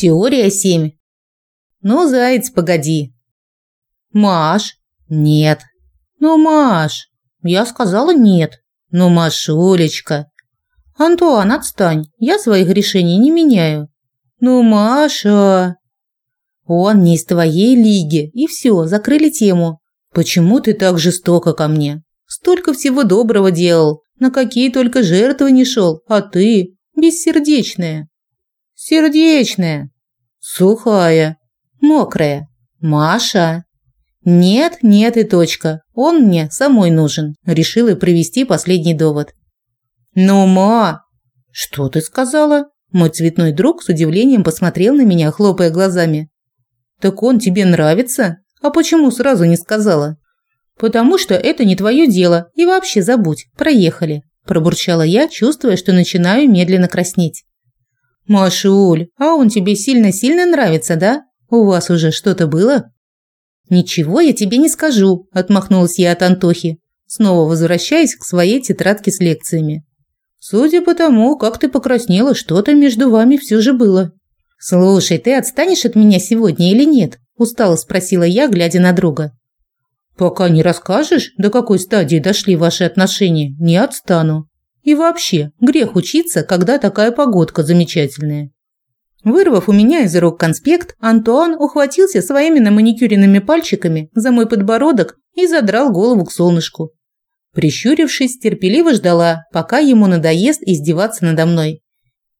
Теория семь. Ну, заяц, погоди. Маш. Нет. Ну, Маш. Я сказала нет. Ну, Машулечка. Антуан, отстань. Я своих решений не меняю. Ну, Маша. Он не из твоей лиги. И все, закрыли тему. Почему ты так жестоко ко мне? Столько всего доброго делал. На какие только жертвы не шел. А ты бессердечная. Сердечная. Сухая. Мокрая. Маша. Нет, нет и точка. Он мне самой нужен. Решила привести последний довод. Ну, ма. Что ты сказала? Мой цветной друг с удивлением посмотрел на меня, хлопая глазами. Так он тебе нравится? А почему сразу не сказала? Потому что это не твое дело, и вообще забудь. Проехали, пробурчала я, чувствуя, что начинаю медленно краснеть. Машуль, а он тебе сильно-сильно нравится, да? У вас уже что-то было? Ничего я тебе не скажу, отмахнулась я от Антохи, снова возвращаясь к своей тетрадке с лекциями. Судя по тому, как ты покраснела, что-то между вами все же было. Слушай, ты отстанешь от меня сегодня или нет? устало спросила я, глядя на друга. Пока не расскажешь, до какой стадии дошли ваши отношения, не отстану. И вообще, грех учиться, когда такая погодка замечательная. Вырвав у меня из рук конспект, Антуан ухватился своими наманикюренными пальчиками за мой подбородок и задрал голову к солнышку. Прищурившись, терпеливо ждала, пока ему надоест издеваться надо мной.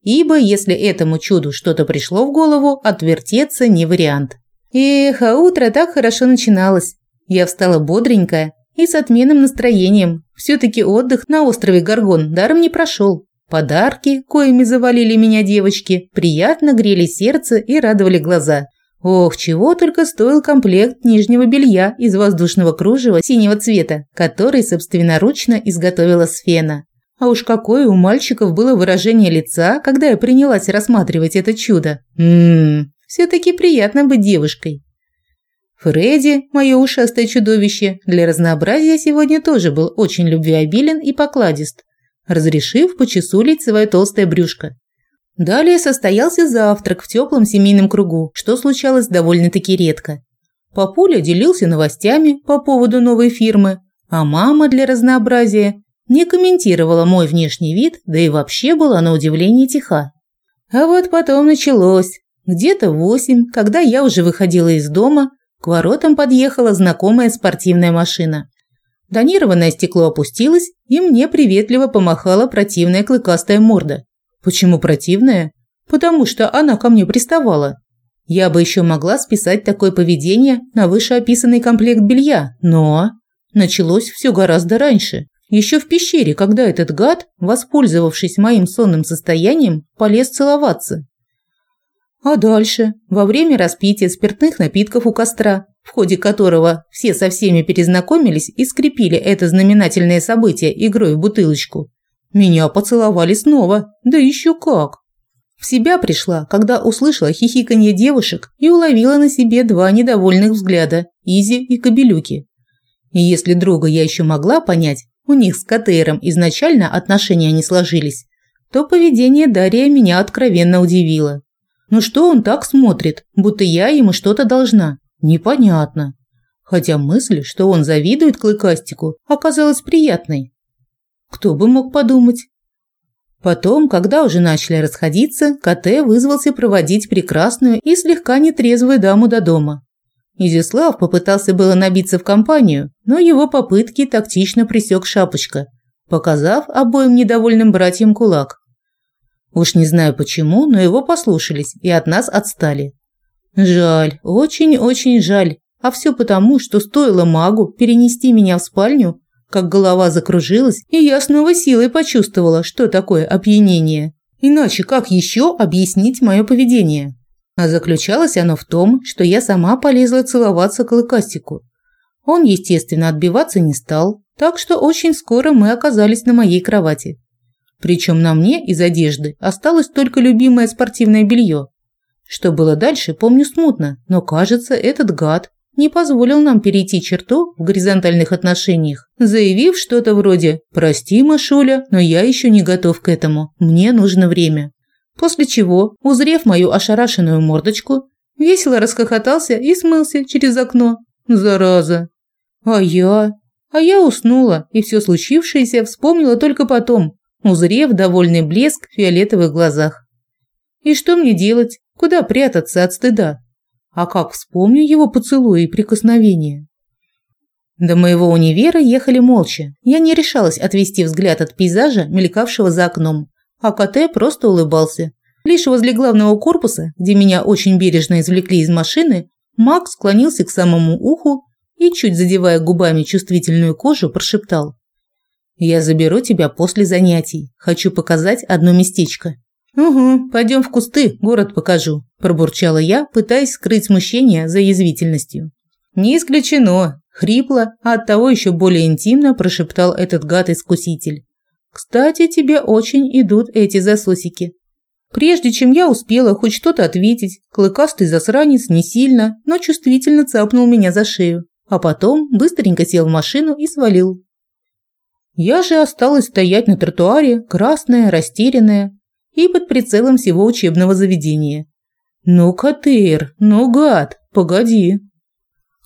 Ибо если этому чуду что-то пришло в голову, отвертеться не вариант. Эх, а утро так хорошо начиналось. Я встала бодренькая и с отменным настроением. Все-таки отдых на острове Гаргон даром не прошел. Подарки, коими завалили меня девочки, приятно грели сердце и радовали глаза. Ох, чего только стоил комплект нижнего белья из воздушного кружева синего цвета, который собственноручно изготовила Сфена. А уж какое у мальчиков было выражение лица, когда я принялась рассматривать это чудо. Ммм, все-таки приятно быть девушкой. Фредди, мое ушастое чудовище, для разнообразия сегодня тоже был очень любвеобилен и покладист разрешив почесулить свое толстое брюшко. Далее состоялся завтрак в теплом семейном кругу, что случалось довольно-таки редко. Папуля делился новостями по поводу новой фирмы, а мама для разнообразия не комментировала мой внешний вид, да и вообще была на удивление тиха. А вот потом началось. Где-то в восемь, когда я уже выходила из дома, к воротам подъехала знакомая спортивная машина. Тонированное стекло опустилось, и мне приветливо помахала противная клыкастая морда. Почему противная? Потому что она ко мне приставала. Я бы еще могла списать такое поведение на вышеописанный комплект белья, но началось все гораздо раньше. Еще в пещере, когда этот гад, воспользовавшись моим сонным состоянием, полез целоваться. А дальше, во время распития спиртных напитков у костра, в ходе которого все со всеми перезнакомились и скрепили это знаменательное событие игрой в бутылочку. Меня поцеловали снова, да еще как. В себя пришла, когда услышала хихиканье девушек и уловила на себе два недовольных взгляда – Изи и Кобелюки. И если друга я еще могла понять, у них с Катейром изначально отношения не сложились, то поведение Дария меня откровенно удивило. Ну что он так смотрит, будто я ему что-то должна? Непонятно. Хотя мысль, что он завидует Клыкастику, оказалась приятной. Кто бы мог подумать? Потом, когда уже начали расходиться, КТ вызвался проводить прекрасную и слегка нетрезвую даму до дома. Изяслав попытался было набиться в компанию, но его попытки тактично пресек шапочка, показав обоим недовольным братьям кулак. Уж не знаю почему, но его послушались и от нас отстали. Жаль, очень-очень жаль. А все потому, что стоило магу перенести меня в спальню, как голова закружилась, и я снова силой почувствовала, что такое опьянение. Иначе как еще объяснить мое поведение? А заключалось оно в том, что я сама полезла целоваться к. Он, естественно, отбиваться не стал, так что очень скоро мы оказались на моей кровати. Причем на мне из одежды осталось только любимое спортивное белье, что было дальше, помню смутно, но, кажется, этот гад не позволил нам перейти черту в горизонтальных отношениях, заявив что-то вроде «Прости, Машуля, но я еще не готов к этому, мне нужно время». После чего, узрев мою ошарашенную мордочку, весело расхохотался и смылся через окно. Зараза. А я? А я уснула и все случившееся вспомнила только потом, узрев довольный блеск в фиолетовых глазах. И что мне делать? Куда прятаться от стыда? А как вспомню его поцелуи и прикосновения? До моего универа ехали молча. Я не решалась отвести взгляд от пейзажа, мелькавшего за окном, а КТ просто улыбался. Лишь возле главного корпуса, где меня очень бережно извлекли из машины, Макс склонился к самому уху и, чуть задевая губами чувствительную кожу, прошептал. «Я заберу тебя после занятий. Хочу показать одно местечко». «Угу, пойдем в кусты, город покажу», – пробурчала я, пытаясь скрыть смущение за язвительностью. «Не исключено», – хрипло, а оттого еще более интимно прошептал этот гад-искуситель. «Кстати, тебе очень идут эти засосики». Прежде чем я успела хоть что-то ответить, клыкастый засранец не сильно, но чувствительно цапнул меня за шею, а потом быстренько сел в машину и свалил. Я же осталась стоять на тротуаре, красная, растерянная, и под прицелом всего учебного заведения. «Ну, Катыр, ну, гад, погоди!»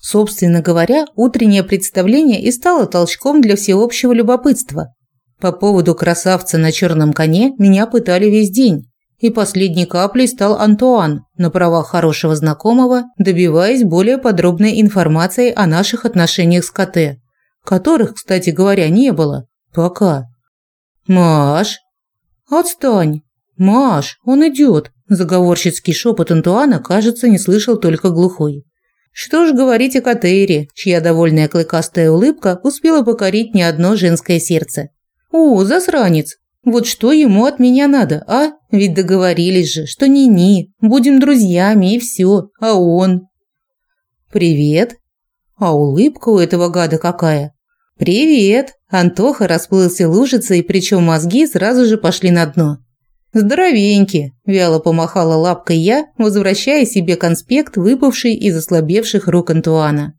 Собственно говоря, утреннее представление и стало толчком для всеобщего любопытства. По поводу красавца на черном коне меня пытали весь день, и последней каплей стал Антуан, на правах хорошего знакомого, добиваясь более подробной информации о наших отношениях с КТ, которых, кстати говоря, не было. Пока. «Маш!» «Отстань!» «Маш, он идет!» Заговорщицкий шепот Антуана, кажется, не слышал только глухой. Что ж говорить о Катейре, чья довольная клыкастая улыбка успела покорить не одно женское сердце. «О, засранец! Вот что ему от меня надо, а? Ведь договорились же, что ни-ни, будем друзьями и все, а он...» «Привет!» А улыбка у этого гада какая? «Привет!» Антоха расплылся лужицей, причем мозги сразу же пошли на дно. «Здоровеньки!» – вяло помахала лапкой я, возвращая себе конспект, выпавший из ослабевших рук Антуана.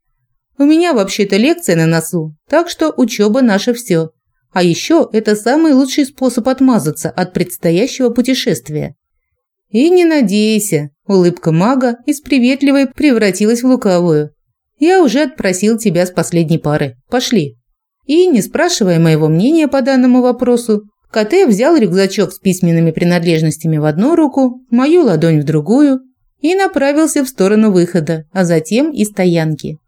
«У меня вообще-то лекция на носу, так что учеба наше все. А еще это самый лучший способ отмазаться от предстоящего путешествия». «И не надейся!» – улыбка мага из приветливой превратилась в лукавую. «Я уже отпросил тебя с последней пары. Пошли!» И, не спрашивая моего мнения по данному вопросу, КТ взял рюкзачок с письменными принадлежностями в одну руку, мою ладонь в другую и направился в сторону выхода, а затем и стоянки.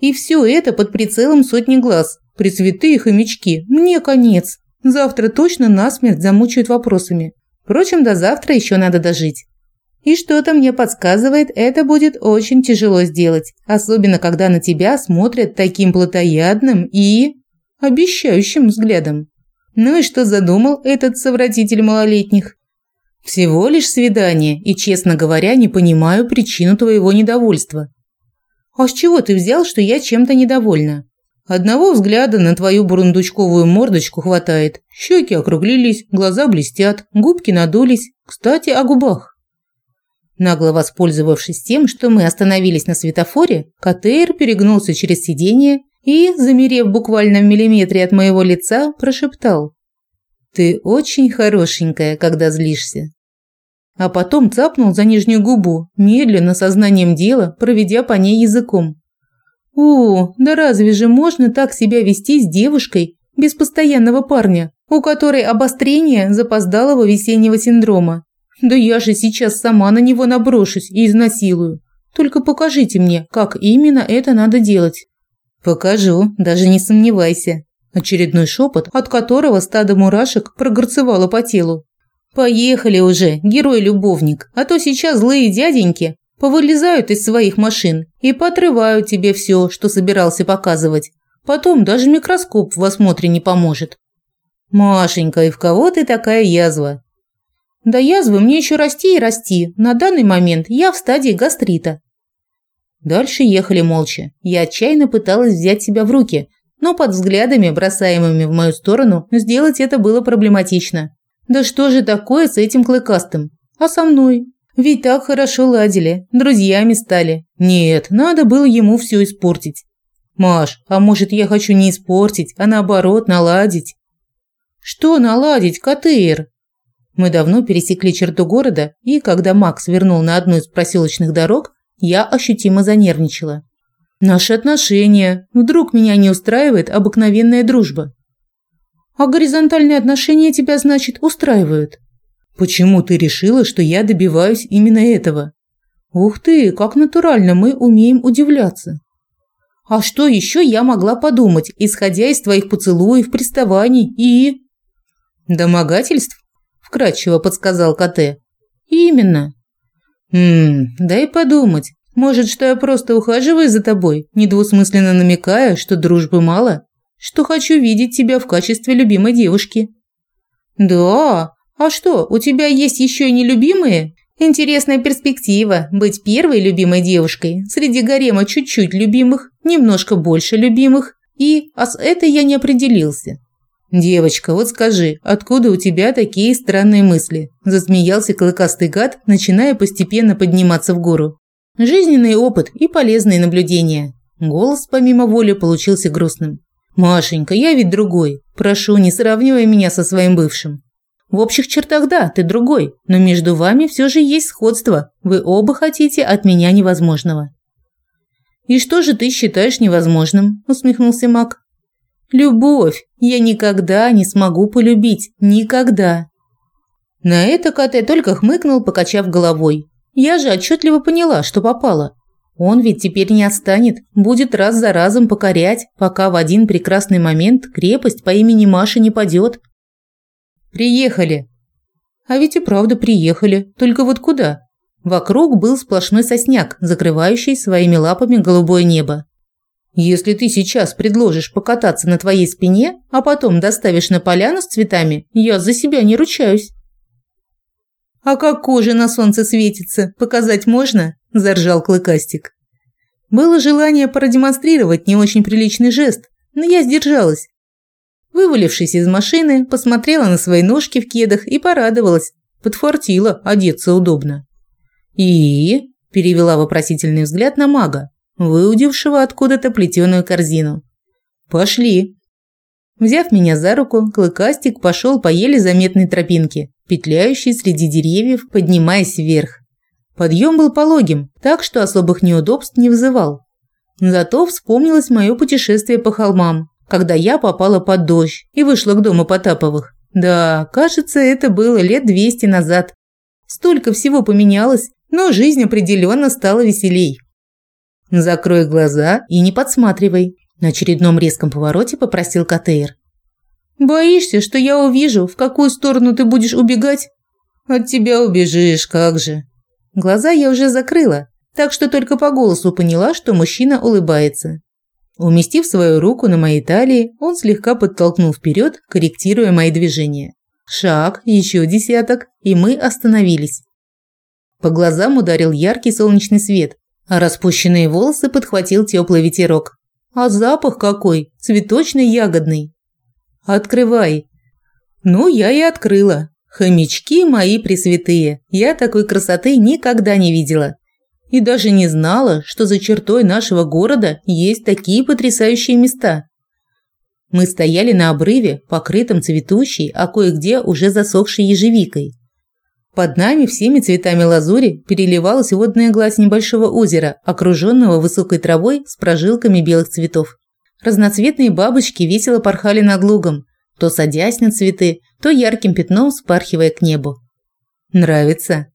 И все это под прицелом сотни глаз. Пресвятые хомячки, мне конец. Завтра точно насмерть замучают вопросами. Впрочем, до завтра еще надо дожить. И что-то мне подсказывает, это будет очень тяжело сделать, особенно когда на тебя смотрят таким плотоядным и обещающим взглядом. Ну и что задумал этот совратитель малолетних? Всего лишь свидание, и, честно говоря, не понимаю причину твоего недовольства. А с чего ты взял, что я чем-то недовольна? Одного взгляда на твою бурундучковую мордочку хватает. Щеки округлились, глаза блестят, губки надулись. Кстати, о губах. Нагло воспользовавшись тем, что мы остановились на светофоре, КТР перегнулся через сиденье и, замерев буквально в миллиметре от моего лица, прошептал. «Ты очень хорошенькая, когда злишься». А потом цапнул за нижнюю губу, медленно, сознанием дела, проведя по ней языком. «О, да разве же можно так себя вести с девушкой без постоянного парня, у которой обострение запоздалого весеннего синдрома? Да я же сейчас сама на него наброшусь и изнасилую. Только покажите мне, как именно это надо делать». «Покажу, даже не сомневайся». Очередной шепот, от которого стадо мурашек прогорцевало по телу. «Поехали уже, герой-любовник, а то сейчас злые дяденьки повылезают из своих машин и подрывают тебе все, что собирался показывать. Потом даже микроскоп в осмотре не поможет». «Машенька, и в кого ты такая язва?» «Да язвы мне еще расти и расти. На данный момент я в стадии гастрита. Дальше ехали молча. Я отчаянно пыталась взять себя в руки, но под взглядами, бросаемыми в мою сторону, сделать это было проблематично. Да что же такое с этим клыкастым? А со мной? Ведь так хорошо ладили, друзьями стали. Нет, надо было ему все испортить. Маш, а может я хочу не испортить, а наоборот наладить? Что наладить, Катыр? Мы давно пересекли черту города, и когда Макс вернул на одну из проселочных дорог, я ощутимо занервничала. Наши отношения. Вдруг меня не устраивает обыкновенная дружба. А горизонтальные отношения тебя, значит, устраивают. Почему ты решила, что я добиваюсь именно этого? Ух ты, как натурально мы умеем удивляться. А что еще я могла подумать, исходя из твоих поцелуев, приставаний и домогательств? Вкратчиво подсказал КТ. Именно. Хм, дай подумать. Может, что я просто ухаживаю за тобой, недвусмысленно намекая, что дружбы мало, что хочу видеть тебя в качестве любимой девушки. Да? А что, у тебя есть еще и нелюбимые? Интересная перспектива быть первой любимой девушкой среди гарема чуть-чуть любимых, немножко больше любимых, и а с этой я не определился. «Девочка, вот скажи, откуда у тебя такие странные мысли?» – засмеялся клыкастый гад, начиная постепенно подниматься в гору. «Жизненный опыт и полезные наблюдения». Голос, помимо воли, получился грустным. «Машенька, я ведь другой. Прошу, не сравнивай меня со своим бывшим. В общих чертах да, ты другой, но между вами все же есть сходство. Вы оба хотите от меня невозможного». «И что же ты считаешь невозможным?» – усмехнулся Мак. Любовь. Я никогда не смогу полюбить. Никогда. На это Катя только хмыкнул, покачав головой. Я же отчетливо поняла, что попало. Он ведь теперь не отстанет, будет раз за разом покорять, пока в один прекрасный момент крепость по имени Маша не падет. Приехали. А ведь и правда приехали, только вот куда? Вокруг был сплошной сосняк, закрывающий своими лапами голубое небо. Если ты сейчас предложишь покататься на твоей спине, а потом доставишь на поляну с цветами, я за себя не ручаюсь. А как кожа на солнце светится, показать можно? заржал клыкастик. Было желание продемонстрировать не очень приличный жест, но я сдержалась. Вывалившись из машины, посмотрела на свои ножки в кедах и порадовалась. Подфартила, одеться удобно. И перевела вопросительный взгляд на мага выудившего откуда-то плетеную корзину. «Пошли!» Взяв меня за руку, Клыкастик пошел по еле заметной тропинке, петляющей среди деревьев, поднимаясь вверх. Подъем был пологим, так что особых неудобств не вызывал. Зато вспомнилось мое путешествие по холмам, когда я попала под дождь и вышла к дому Потаповых. Да, кажется, это было лет двести назад. Столько всего поменялось, но жизнь определенно стала веселей. Закрой глаза и не подсматривай. На очередном резком повороте попросил Катейр. Боишься, что я увижу, в какую сторону ты будешь убегать? От тебя убежишь, как же. Глаза я уже закрыла, так что только по голосу поняла, что мужчина улыбается. Уместив свою руку на моей талии, он слегка подтолкнул вперед, корректируя мои движения. Шаг, еще десяток, и мы остановились. По глазам ударил яркий солнечный свет, распущенные волосы подхватил теплый ветерок. А запах какой, цветочно-ягодный. Открывай. Ну, я и открыла. Хомячки мои пресвятые. Я такой красоты никогда не видела. И даже не знала, что за чертой нашего города есть такие потрясающие места. Мы стояли на обрыве, покрытом цветущей, а кое-где уже засохшей ежевикой. Под нами всеми цветами лазури переливалась водная гладь небольшого озера, окруженного высокой травой с прожилками белых цветов. Разноцветные бабочки весело порхали над лугом, то садясь на цветы, то ярким пятном спархивая к небу. Нравится?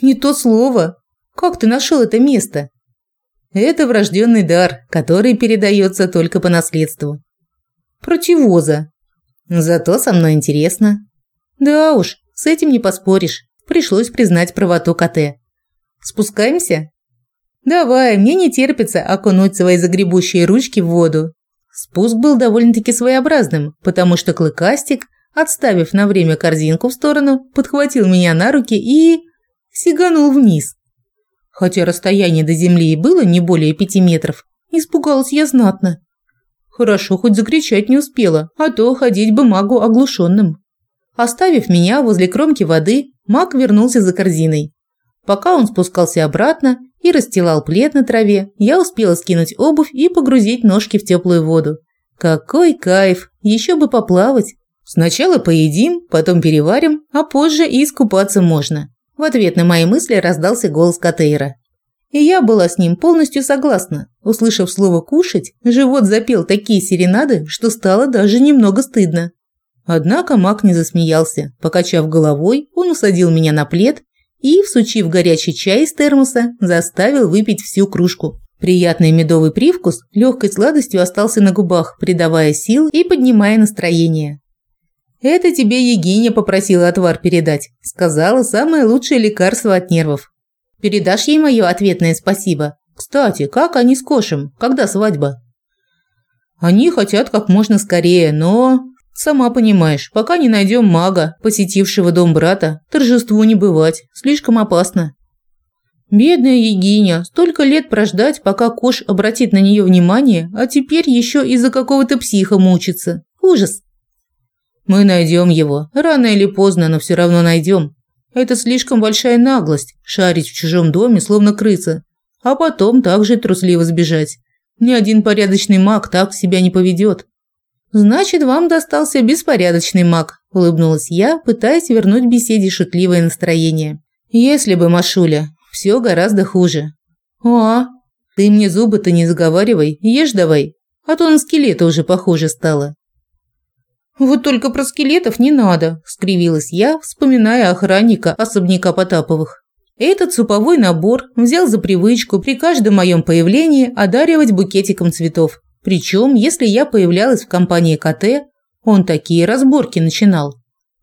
Не то слово. Как ты нашел это место? Это врожденный дар, который передается только по наследству. Противоза. Зато со мной интересно. Да уж, с этим не поспоришь. Пришлось признать правоту КТ. Спускаемся? Давай, мне не терпится окунуть свои загребущие ручки в воду. Спуск был довольно-таки своеобразным, потому что клыкастик, отставив на время корзинку в сторону, подхватил меня на руки и сиганул вниз. Хотя расстояние до земли и было не более пяти метров, испугалась я знатно. Хорошо, хоть закричать не успела, а то ходить бы магу оглушенным. Оставив меня возле кромки воды, маг вернулся за корзиной. Пока он спускался обратно и расстилал плед на траве, я успела скинуть обувь и погрузить ножки в теплую воду. Какой кайф! Еще бы поплавать! Сначала поедим, потом переварим, а позже и искупаться можно. В ответ на мои мысли раздался голос Катейра. И я была с ним полностью согласна. Услышав слово «кушать», живот запел такие серенады, что стало даже немного стыдно. Однако маг не засмеялся. Покачав головой, он усадил меня на плед и, всучив горячий чай из термоса, заставил выпить всю кружку. Приятный медовый привкус легкой сладостью остался на губах, придавая сил и поднимая настроение. «Это тебе Егиня попросила отвар передать», – сказала самое лучшее лекарство от нервов. «Передашь ей мое ответное спасибо? Кстати, как они с Кошем? Когда свадьба?» «Они хотят как можно скорее, но...» «Сама понимаешь, пока не найдем мага, посетившего дом брата, торжеству не бывать, слишком опасно». Бедная Егиня, столько лет прождать, пока Кош обратит на нее внимание, а теперь еще из-за какого-то психа мучится. Ужас. Мы найдем его. Рано или поздно, но все равно найдем. Это слишком большая наглость – шарить в чужом доме, словно крыса, а потом также трусливо сбежать. Ни один порядочный маг так себя не поведет. Значит, вам достался беспорядочный маг, улыбнулась я, пытаясь вернуть беседе шутливое настроение. Если бы, Машуля, все гораздо хуже. А, ты мне зубы-то не заговаривай, ешь давай, а то на скелета уже похоже стало. «Вот только про скелетов не надо», – скривилась я, вспоминая охранника особняка Потаповых. Этот суповой набор взял за привычку при каждом моем появлении одаривать букетиком цветов. Причем, если я появлялась в компании КТ, он такие разборки начинал.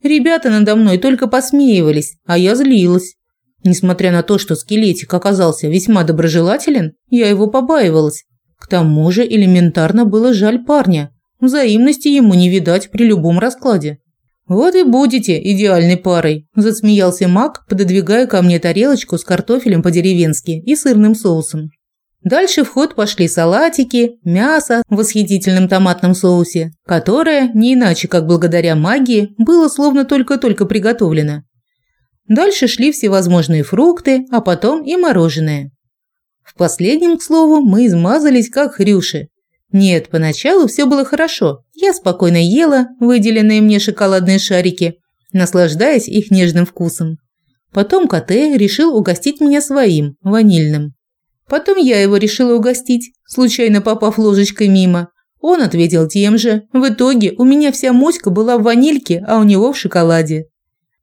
Ребята надо мной только посмеивались, а я злилась. Несмотря на то, что скелетик оказался весьма доброжелателен, я его побаивалась. К тому же элементарно было жаль парня, Взаимности ему не видать при любом раскладе. «Вот и будете идеальной парой», – засмеялся Мак, пододвигая ко мне тарелочку с картофелем по-деревенски и сырным соусом. Дальше в ход пошли салатики, мясо в восхитительном томатном соусе, которое, не иначе как благодаря магии, было словно только-только приготовлено. Дальше шли всевозможные фрукты, а потом и мороженое. В последнем, к слову, мы измазались как хрюши, нет, поначалу все было хорошо. Я спокойно ела выделенные мне шоколадные шарики, наслаждаясь их нежным вкусом. Потом Коте решил угостить меня своим, ванильным. Потом я его решила угостить, случайно попав ложечкой мимо. Он ответил тем же. В итоге у меня вся моська была в ванильке, а у него в шоколаде.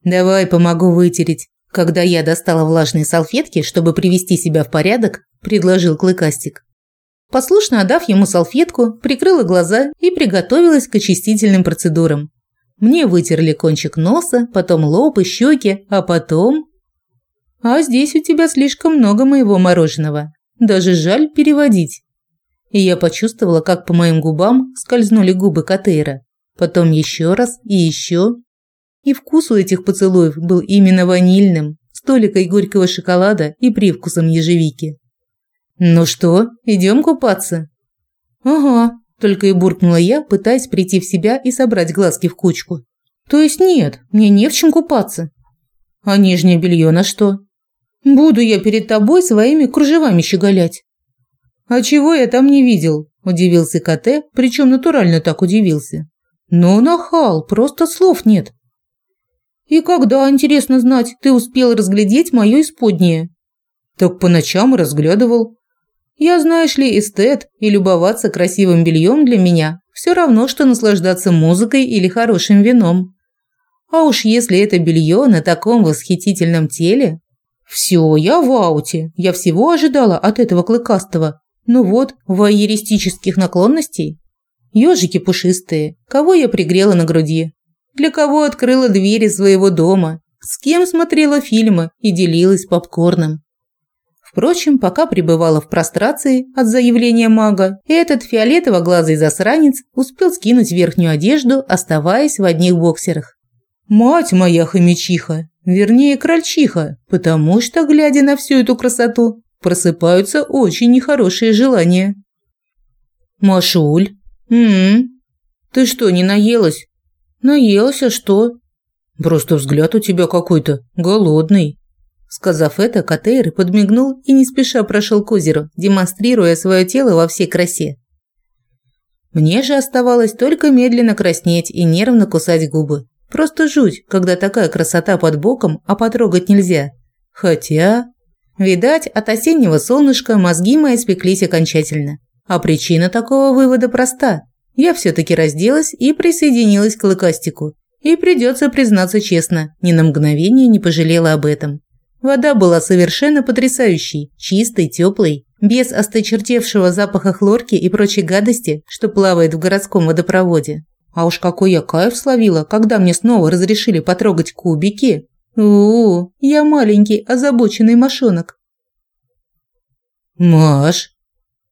«Давай помогу вытереть». Когда я достала влажные салфетки, чтобы привести себя в порядок, предложил Клыкастик. Послушно отдав ему салфетку, прикрыла глаза и приготовилась к очистительным процедурам. Мне вытерли кончик носа, потом лоб и щеки, а потом... А здесь у тебя слишком много моего мороженого. Даже жаль переводить. И я почувствовала, как по моим губам скользнули губы Катейра. Потом еще раз и еще. И вкус у этих поцелуев был именно ванильным, с толикой горького шоколада и привкусом ежевики. «Ну что, идем купаться?» «Ага», – только и буркнула я, пытаясь прийти в себя и собрать глазки в кучку. «То есть нет, мне не в чем купаться». «А нижнее белье на что?» «Буду я перед тобой своими кружевами щеголять». «А чего я там не видел?» – удивился КТ, причем натурально так удивился. «Ну, нахал, просто слов нет». «И когда, интересно знать, ты успел разглядеть мое исподнее?» «Так по ночам разглядывал. Я, знаешь ли, эстет, и любоваться красивым бельем для меня все равно, что наслаждаться музыкой или хорошим вином. А уж если это белье на таком восхитительном теле... Все, я в ауте. Я всего ожидала от этого клыкастого. Ну вот, воеристических наклонностей. Ёжики пушистые, кого я пригрела на груди. Для кого открыла двери своего дома. С кем смотрела фильмы и делилась попкорном. Впрочем, пока пребывала в прострации от заявления мага, этот фиолетово-глазый засранец успел скинуть верхнюю одежду, оставаясь в одних боксерах. «Мать моя хомячиха! Вернее, крольчиха, потому что, глядя на всю эту красоту, просыпаются очень нехорошие желания». «Машуль? М-м, ты что, не наелась?» «Наелась, а что?» «Просто взгляд у тебя какой-то голодный». Сказав это, Катейр подмигнул и не спеша прошел к озеру, демонстрируя свое тело во всей красе. Мне же оставалось только медленно краснеть и нервно кусать губы. Просто жуть, когда такая красота под боком, а потрогать нельзя. Хотя... Видать, от осеннего солнышка мозги мои спеклись окончательно. А причина такого вывода проста. Я все-таки разделась и присоединилась к лыкастику. И придется признаться честно, ни на мгновение не пожалела об этом. Вода была совершенно потрясающей, чистой, теплой, без осточертевшего запаха хлорки и прочей гадости, что плавает в городском водопроводе. А уж какой я кайф словила, когда мне снова разрешили потрогать кубики. -у я маленький, озабоченный мошонок. Маш.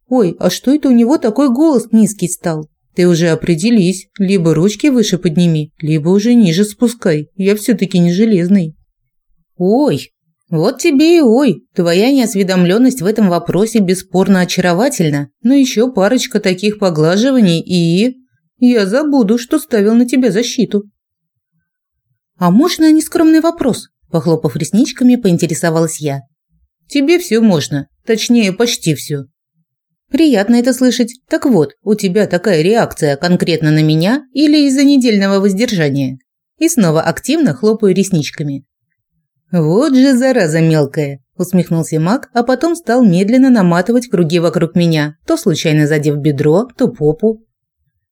Ой, а что это у него такой голос низкий стал? Ты уже определись, либо ручки выше подними, либо уже ниже спускай. Я все таки не железный. Ой, вот тебе и ой, твоя неосведомленность в этом вопросе бесспорно очаровательна, но еще парочка таких поглаживаний и... Я забуду, что ставил на тебя защиту. А можно нескромный вопрос? Похлопав ресничками, поинтересовалась я. Тебе все можно, точнее, почти все. Приятно это слышать. Так вот, у тебя такая реакция конкретно на меня или из-за недельного воздержания? И снова активно хлопаю ресничками. Вот же зараза мелкая, усмехнулся Мак, а потом стал медленно наматывать круги вокруг меня, то случайно задев бедро, то попу.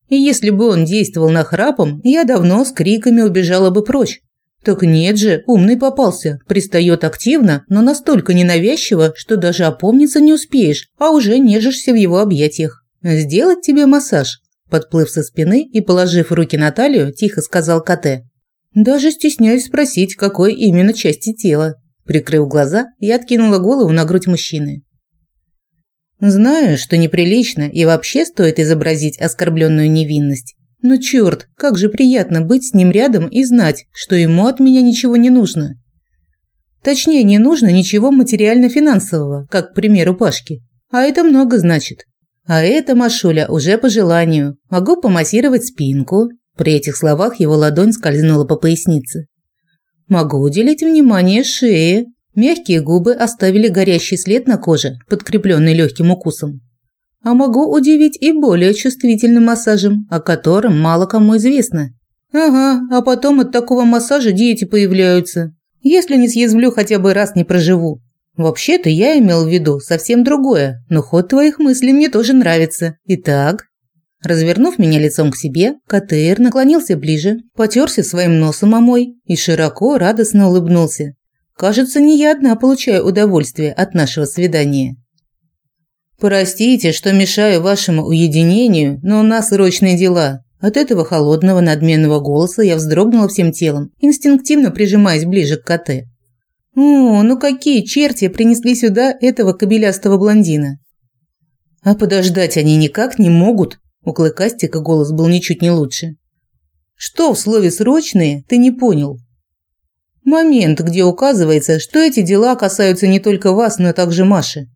И если бы он действовал нахрапом, я давно с криками убежала бы прочь. Так нет же, умный попался. Пристает активно, но настолько ненавязчиво, что даже опомниться не успеешь, а уже нежишься в его объятиях. Сделать тебе массаж. Подплыв со спины и положив руки на талию, тихо сказал Кате. Даже стесняюсь спросить, какой именно части тела. Прикрыв глаза, я откинула голову на грудь мужчины. Знаю, что неприлично и вообще стоит изобразить оскорбленную невинность. Но черт, как же приятно быть с ним рядом и знать, что ему от меня ничего не нужно. Точнее, не нужно ничего материально-финансового, как, к примеру, Пашки. А это много значит. А это, Машуля, уже по желанию. Могу помассировать спинку. При этих словах его ладонь скользнула по пояснице. Могу уделить внимание шее. Мягкие губы оставили горящий след на коже, подкрепленный легким укусом. А могу удивить и более чувствительным массажем, о котором мало кому известно. Ага, а потом от такого массажа дети появляются. Если не съязвлю, хотя бы раз не проживу. Вообще-то я имел в виду совсем другое, но ход твоих мыслей мне тоже нравится. Итак, развернув меня лицом к себе, КТР наклонился ближе, потерся своим носом о мой и широко радостно улыбнулся. Кажется, не я одна получаю удовольствие от нашего свидания. Простите, что мешаю вашему уединению, но у нас срочные дела. От этого холодного надменного голоса я вздрогнула всем телом, инстинктивно прижимаясь ближе к коте. О, ну какие черти принесли сюда этого кобелястого блондина? А подождать они никак не могут. У Клыкастика голос был ничуть не лучше. Что в слове «срочные» ты не понял? Момент, где указывается, что эти дела касаются не только вас, но также Маши.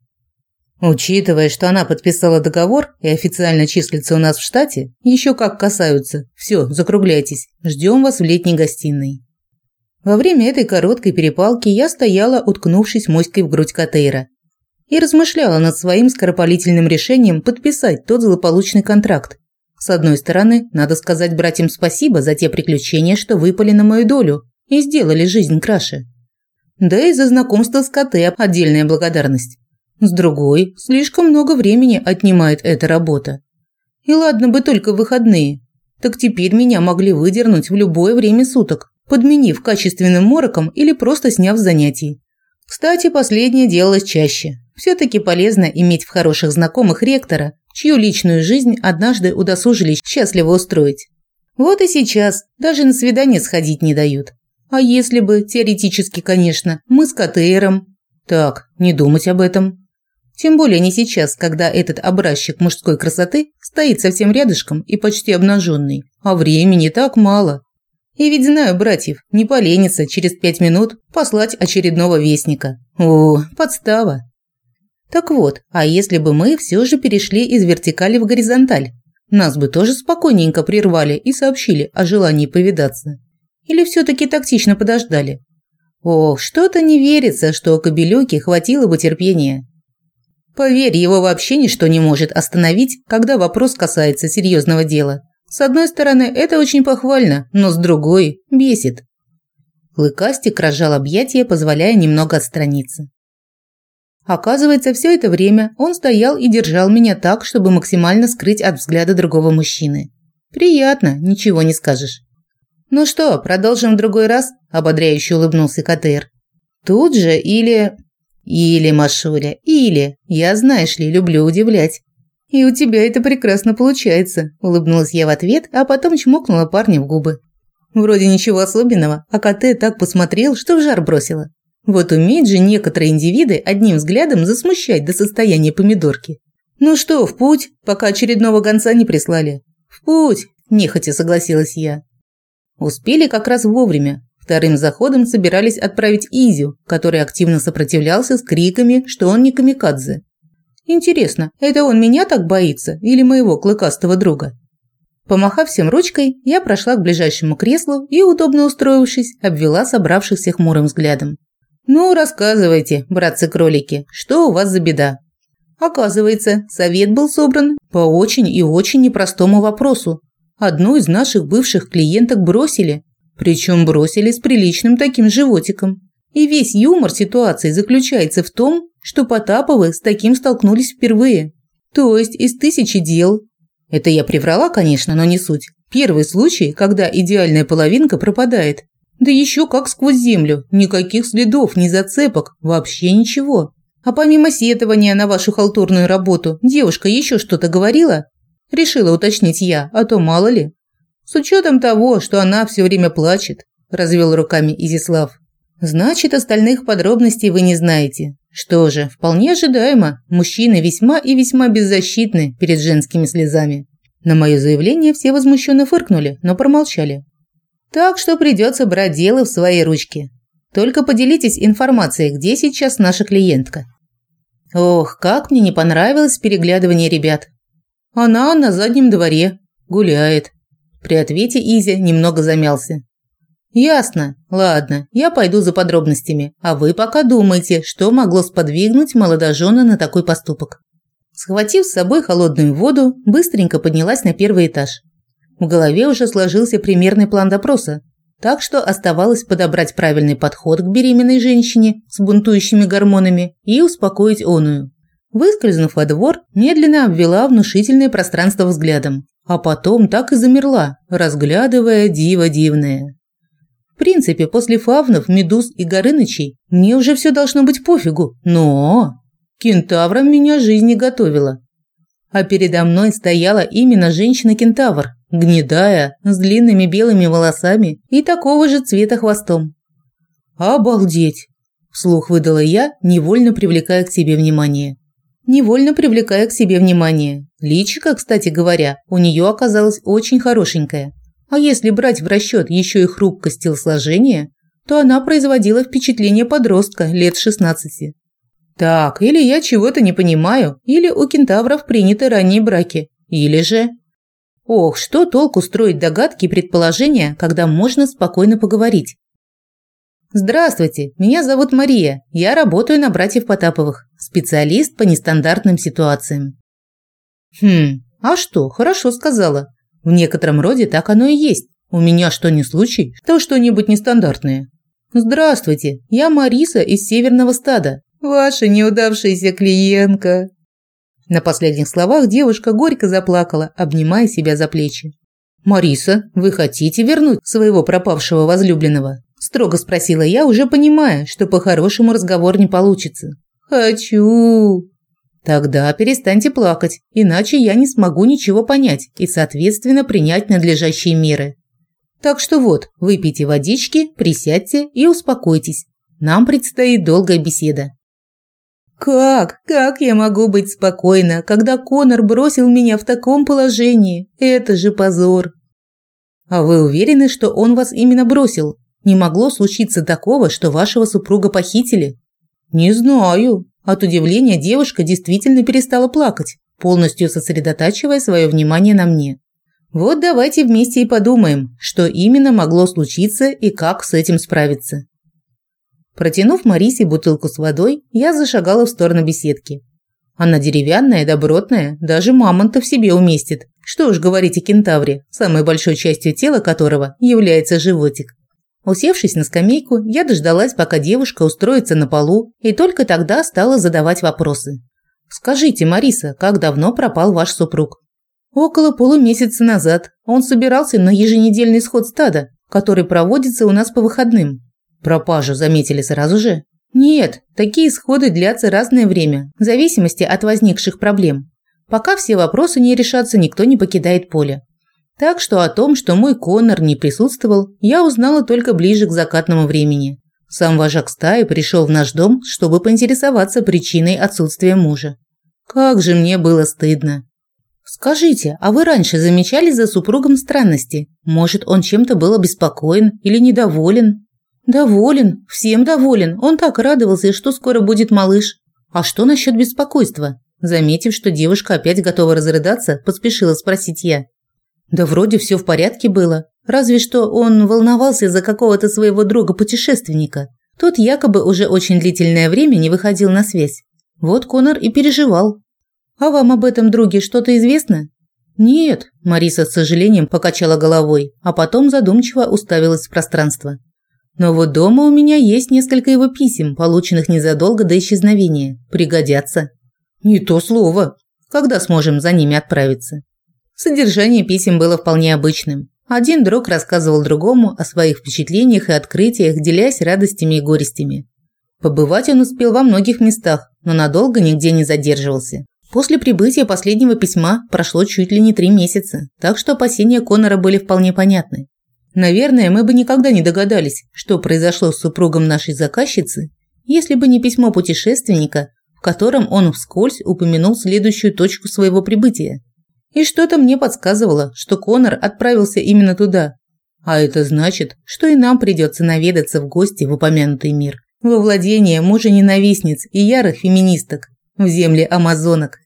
Учитывая, что она подписала договор и официально числится у нас в штате, еще как касаются. Все, закругляйтесь. Ждем вас в летней гостиной. Во время этой короткой перепалки я стояла, уткнувшись моськой в грудь Катейра, и размышляла над своим скоропалительным решением подписать тот злополучный контракт. С одной стороны, надо сказать братьям спасибо за те приключения, что выпали на мою долю, и сделали жизнь краше. Да и за знакомство с КТ отдельная благодарность. С другой, слишком много времени отнимает эта работа. И ладно бы только выходные. Так теперь меня могли выдернуть в любое время суток, подменив качественным мороком или просто сняв занятий. Кстати, последнее делалось чаще. Все-таки полезно иметь в хороших знакомых ректора, чью личную жизнь однажды удосужились счастливо устроить. Вот и сейчас даже на свидание сходить не дают. А если бы, теоретически, конечно, мы с КТРом? Так, не думать об этом. Тем более не сейчас, когда этот образчик мужской красоты стоит совсем рядышком и почти обнаженный, а времени так мало. И ведь знаю братьев, не поленится через пять минут послать очередного вестника. О, подстава. Так вот, а если бы мы все же перешли из вертикали в горизонталь? Нас бы тоже спокойненько прервали и сообщили о желании повидаться. Или все-таки тактично подождали? Ох, что-то не верится, что у Кобелюки хватило бы терпения. Поверь, его вообще ничто не может остановить, когда вопрос касается серьезного дела. С одной стороны, это очень похвально, но с другой – бесит. Клыкастик разжал объятия, позволяя немного отстраниться. Оказывается, все это время он стоял и держал меня так, чтобы максимально скрыть от взгляда другого мужчины. Приятно, ничего не скажешь. Ну что, продолжим в другой раз? ободряюще улыбнулся Катер. Тут же или или, Машуля, или. Я, знаешь ли, люблю удивлять. И у тебя это прекрасно получается, улыбнулась я в ответ, а потом чмокнула парня в губы. Вроде ничего особенного, а КТ так посмотрел, что в жар бросило. Вот умеют же некоторые индивиды одним взглядом засмущать до состояния помидорки. Ну что, в путь, пока очередного гонца не прислали. В путь, нехотя согласилась я. Успели как раз вовремя. Вторым заходом собирались отправить Изю, который активно сопротивлялся с криками, что он не камикадзе. Интересно, это он меня так боится или моего клыкастого друга? Помахав всем ручкой, я прошла к ближайшему креслу и, удобно устроившись, обвела собравшихся хмурым взглядом. «Ну, рассказывайте, братцы-кролики, что у вас за беда?» Оказывается, совет был собран по очень и очень непростому вопросу. Одну из наших бывших клиенток бросили, причем бросили с приличным таким животиком. И весь юмор ситуации заключается в том, что Потаповы с таким столкнулись впервые. То есть из тысячи дел. Это я приврала, конечно, но не суть. Первый случай, когда идеальная половинка пропадает. Да еще как сквозь землю. Никаких следов, ни зацепок, вообще ничего. А помимо сетования на вашу халтурную работу, девушка еще что-то говорила? Решила уточнить я, а то мало ли. С учетом того, что она все время плачет, развел руками Изислав. Значит, остальных подробностей вы не знаете. Что же, вполне ожидаемо. Мужчины весьма и весьма беззащитны перед женскими слезами. На мое заявление все возмущенно фыркнули, но промолчали. Так что придется брать дело в свои ручки. Только поделитесь информацией, где сейчас наша клиентка. Ох, как мне не понравилось переглядывание ребят. Она на заднем дворе гуляет. При ответе Изя немного замялся. Ясно. Ладно, я пойду за подробностями, а вы пока думайте, что могло сподвигнуть молодожена на такой поступок. Схватив с собой холодную воду, быстренько поднялась на первый этаж. В голове уже сложился примерный план допроса, так что оставалось подобрать правильный подход к беременной женщине с бунтующими гормонами и успокоить оную. Выскользнув во двор, медленно обвела внушительное пространство взглядом а потом так и замерла, разглядывая диво дивное. В принципе, после фавнов, медуз и горынычей мне уже все должно быть пофигу, но кентавром меня жизнь не готовила. А передо мной стояла именно женщина-кентавр, гнедая, с длинными белыми волосами и такого же цвета хвостом. «Обалдеть!» – вслух выдала я, невольно привлекая к себе внимание невольно привлекая к себе внимание. Личико, кстати говоря, у нее оказалось очень хорошенькое. А если брать в расчет еще и хрупкость телосложения, то она производила впечатление подростка лет 16. Так, или я чего-то не понимаю, или у кентавров приняты ранние браки, или же... Ох, что толку строить догадки и предположения, когда можно спокойно поговорить? Здравствуйте, меня зовут Мария. Я работаю на братьев Потаповых, специалист по нестандартным ситуациям. Хм, а что, хорошо сказала. В некотором роде так оно и есть. У меня что ни случай, то что-нибудь нестандартное. Здравствуйте, я Мариса из Северного стада. Ваша неудавшаяся клиентка. На последних словах девушка горько заплакала, обнимая себя за плечи. Мариса, вы хотите вернуть своего пропавшего возлюбленного? Строго спросила я, уже понимая, что по-хорошему разговор не получится. Хочу. Тогда перестаньте плакать, иначе я не смогу ничего понять и, соответственно, принять надлежащие меры. Так что вот, выпейте водички, присядьте и успокойтесь. Нам предстоит долгая беседа. Как? Как я могу быть спокойна, когда Конор бросил меня в таком положении? Это же позор. А вы уверены, что он вас именно бросил? Не могло случиться такого, что вашего супруга похитили? Не знаю. От удивления девушка действительно перестала плакать, полностью сосредотачивая свое внимание на мне. Вот давайте вместе и подумаем, что именно могло случиться и как с этим справиться. Протянув Марисе бутылку с водой, я зашагала в сторону беседки. Она деревянная, добротная, даже мамонта в себе уместит. Что уж говорить о кентавре, самой большой частью тела которого является животик. Усевшись на скамейку, я дождалась, пока девушка устроится на полу, и только тогда стала задавать вопросы. «Скажите, Мариса, как давно пропал ваш супруг?» «Около полумесяца назад. Он собирался на еженедельный сход стада, который проводится у нас по выходным». «Пропажу заметили сразу же?» «Нет, такие сходы длятся разное время, в зависимости от возникших проблем. Пока все вопросы не решатся, никто не покидает поле. Так что о том, что мой Конор не присутствовал, я узнала только ближе к закатному времени. Сам вожак стаи пришел в наш дом, чтобы поинтересоваться причиной отсутствия мужа. Как же мне было стыдно. Скажите, а вы раньше замечали за супругом странности? Может, он чем-то был обеспокоен или недоволен? Доволен, всем доволен. Он так радовался, что скоро будет малыш. А что насчет беспокойства? Заметив, что девушка опять готова разрыдаться, поспешила спросить я. Да вроде все в порядке было. Разве что он волновался за какого-то своего друга-путешественника. Тот якобы уже очень длительное время не выходил на связь. Вот Конор и переживал. А вам об этом друге что-то известно? Нет, Мариса с сожалением покачала головой, а потом задумчиво уставилась в пространство. Но вот дома у меня есть несколько его писем, полученных незадолго до исчезновения. Пригодятся. Не то слово. Когда сможем за ними отправиться? Содержание писем было вполне обычным. Один друг рассказывал другому о своих впечатлениях и открытиях, делясь радостями и горестями. Побывать он успел во многих местах, но надолго нигде не задерживался. После прибытия последнего письма прошло чуть ли не три месяца, так что опасения Конора были вполне понятны. Наверное, мы бы никогда не догадались, что произошло с супругом нашей заказчицы, если бы не письмо путешественника, в котором он вскользь упомянул следующую точку своего прибытия. И что-то мне подсказывало, что Конор отправился именно туда. А это значит, что и нам придется наведаться в гости в упомянутый мир. Во владение мужа-ненавистниц и ярых феминисток в земле амазонок.